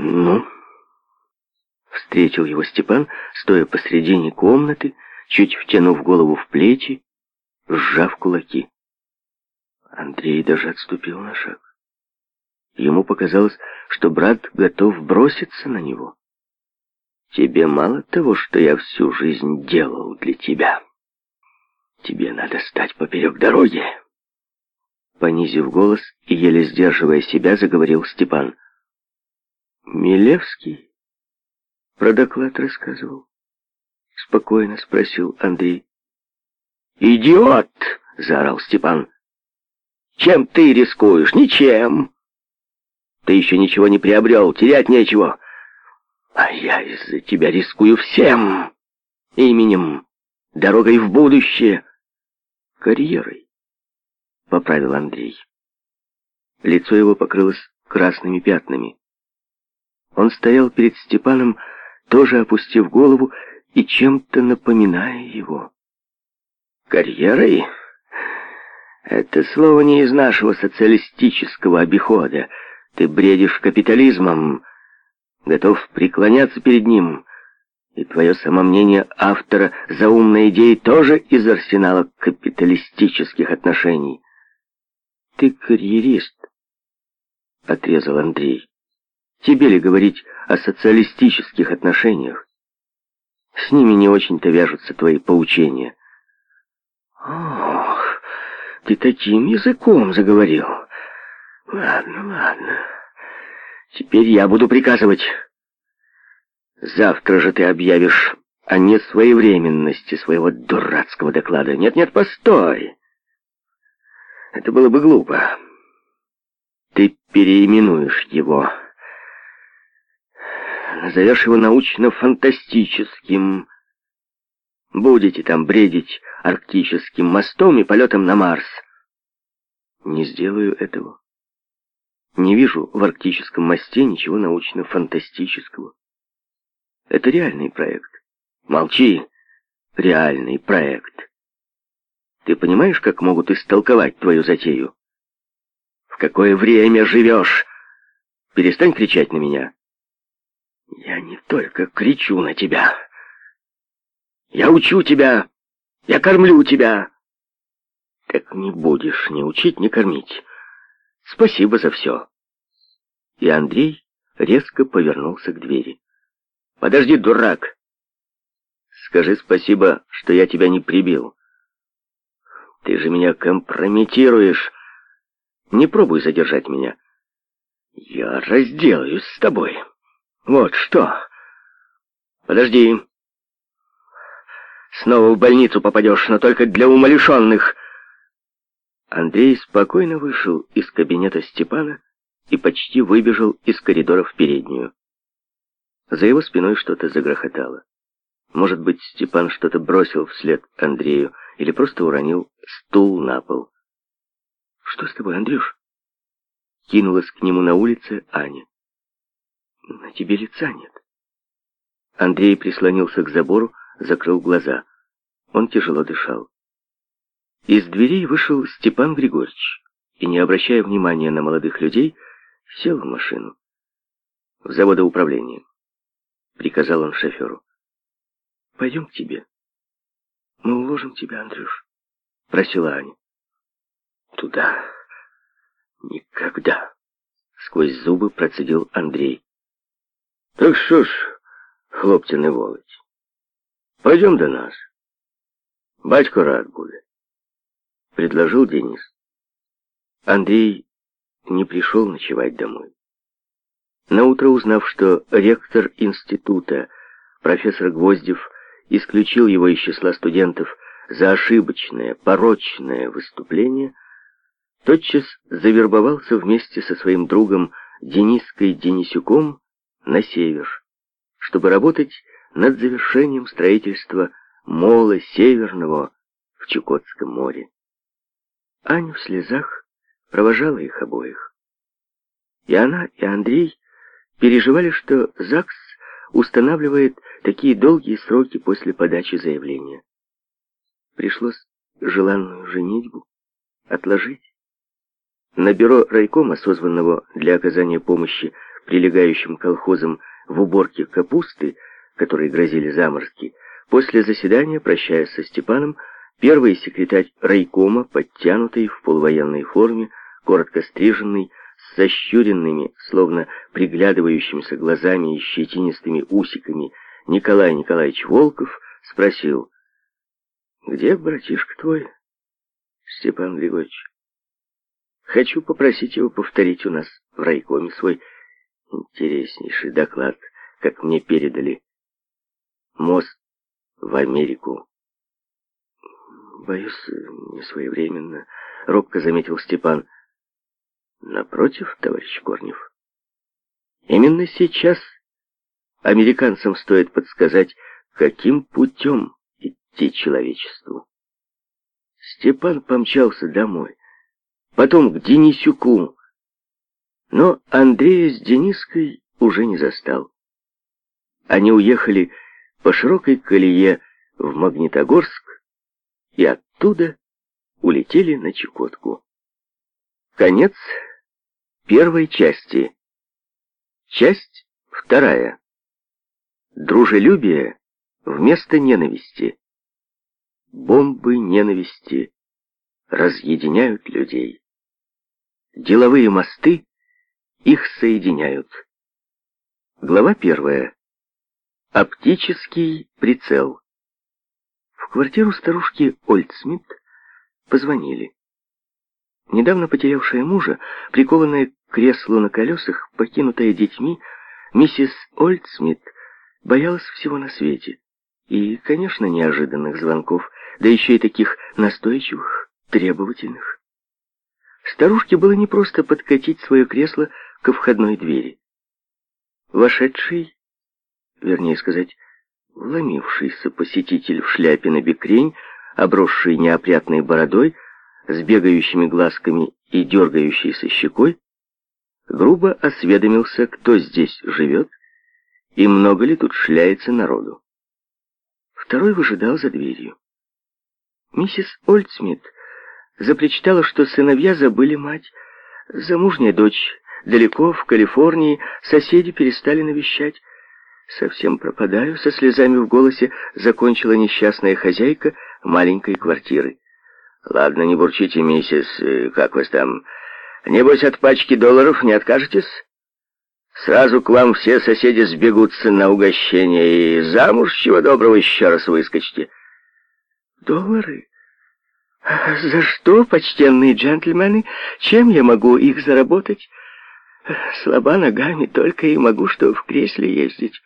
«Ну?» Встретил его Степан, стоя посредине комнаты, чуть втянув голову в плечи, сжав кулаки. Андрей даже отступил на шаг. Ему показалось, что брат готов броситься на него. «Тебе мало того, что я всю жизнь делал для тебя. Тебе надо стать поперек дороги!» Понизив голос и еле сдерживая себя, заговорил Степан – Милевский про доклад рассказывал. Спокойно спросил Андрей. «Идиот!» — заорал Степан. «Чем ты рискуешь? Ничем! Ты еще ничего не приобрел, терять нечего. А я из-за тебя рискую всем! Именем, дорогой в будущее, карьерой!» — поправил Андрей. Лицо его покрылось красными пятнами. Он стоял перед Степаном, тоже опустив голову и чем-то напоминая его. «Карьерой?» «Это слово не из нашего социалистического обихода. Ты бредишь капитализмом, готов преклоняться перед ним». И твое самомнение автора заумной идеи тоже из арсенала капиталистических отношений. Ты карьерист, — отрезал Андрей. Тебе ли говорить о социалистических отношениях? С ними не очень-то вяжутся твои поучения. Ох, ты таким языком заговорил. Ладно, ладно. Теперь я буду приказывать. Завтра же ты объявишь о несвоевременности своего дурацкого доклада. Нет-нет, постой. Это было бы глупо. Ты переименуешь его назовешь его научно-фантастическим. Будете там бредить арктическим мостом и полетом на Марс. Не сделаю этого. Не вижу в арктическом мосте ничего научно-фантастического. Это реальный проект. Молчи. Реальный проект. Ты понимаешь, как могут истолковать твою затею? В какое время живешь? Перестань кричать на меня. Я не только кричу на тебя. Я учу тебя. Я кормлю тебя. Так не будешь ни учить, ни кормить. Спасибо за все. И Андрей резко повернулся к двери. Подожди, дурак. Скажи спасибо, что я тебя не прибил. Ты же меня компрометируешь. Не пробуй задержать меня. Я разделаюсь с тобой. Вот что. Подожди. Снова в больницу попадешь, но только для умалишенных. Андрей спокойно вышел из кабинета Степана и почти выбежал из коридора в переднюю. За его спиной что-то загрохотало. Может быть, Степан что-то бросил вслед Андрею или просто уронил стул на пол. «Что с тобой, Андрюш?» Кинулась к нему на улице Аня. На тебе лица нет. Андрей прислонился к забору, закрыл глаза. Он тяжело дышал. Из дверей вышел Степан Григорьевич и, не обращая внимания на молодых людей, сел в машину. «В заводоуправление», — приказал он шоферу. «Пойдем к тебе. Мы уложим тебя, Андрюш», — просила Аня. «Туда? Никогда!» — сквозь зубы процедил Андрей. Так що ж, хлопці, не волить. Пойдем до нас. Батько рад будет. Предложил Денис. Андрей не пришел ночевать домой. Наутро узнав, что ректор института, профессор Гвоздев, исключил его из числа студентов за ошибочное, порочное выступление, тотчас завербовался вместе со своим другом Дениской Денисюком на север, чтобы работать над завершением строительства мола Северного в Чукотском море. Аня в слезах провожала их обоих. И она, и Андрей переживали, что ЗАГС устанавливает такие долгие сроки после подачи заявления. Пришлось желанную женитьбу отложить. На бюро райкома, созванного для оказания помощи прилегающим колхозам в уборке капусты, которые грозили заморозки, после заседания, прощаясь со Степаном, первый секретарь райкома, подтянутый в полувоенной форме, коротко стриженный, с защуренными, словно приглядывающимися глазами и щетинистыми усиками, Николай Николаевич Волков спросил, «Где братишка твой, Степан Григорьевич? Хочу попросить его повторить у нас в райкоме свой Интереснейший доклад, как мне передали. Мост в Америку. Боюсь, не своевременно, робко заметил Степан. Напротив, товарищ Корнев. Именно сейчас американцам стоит подсказать, каким путем идти человечеству. Степан помчался домой, потом к Денисюку, но Андрея с Дениской уже не застал. Они уехали по широкой колее в Магнитогорск и оттуда улетели на Чукотку. Конец первой части. Часть вторая. Дружелюбие вместо ненависти. Бомбы ненависти разъединяют людей. Деловые мосты их соединяют. Глава первая. Оптический прицел. В квартиру старушки Ольдсмит позвонили. Недавно потерявшая мужа, прикованная к креслу на колесах, покинутая детьми, миссис Ольдсмит боялась всего на свете. И, конечно, неожиданных звонков, да еще и таких настойчивых, требовательных. Старушке было непросто подкатить свое кресло к входной двери. Вошедший, вернее сказать, вломившийся посетитель в шляпе на бекрень, обросший неопрятной бородой, с бегающими глазками и дергающейся щекой, грубо осведомился, кто здесь живет и много ли тут шляется народу. Второй выжидал за дверью. Миссис Ольдсмит запричитала, что сыновья забыли мать, замужняя дочь далеко, в Калифорнии, соседи перестали навещать. «Совсем пропадаю», — со слезами в голосе закончила несчастная хозяйка маленькой квартиры. «Ладно, не бурчите, миссис, э, как вас там? Небось, от пачки долларов не откажетесь? Сразу к вам все соседи сбегутся на угощение, и замуж чего доброго еще раз выскочите». «Доллары? А за что, почтенные джентльмены? Чем я могу их заработать?» слаба ногами, только и могу что в кресле ездить.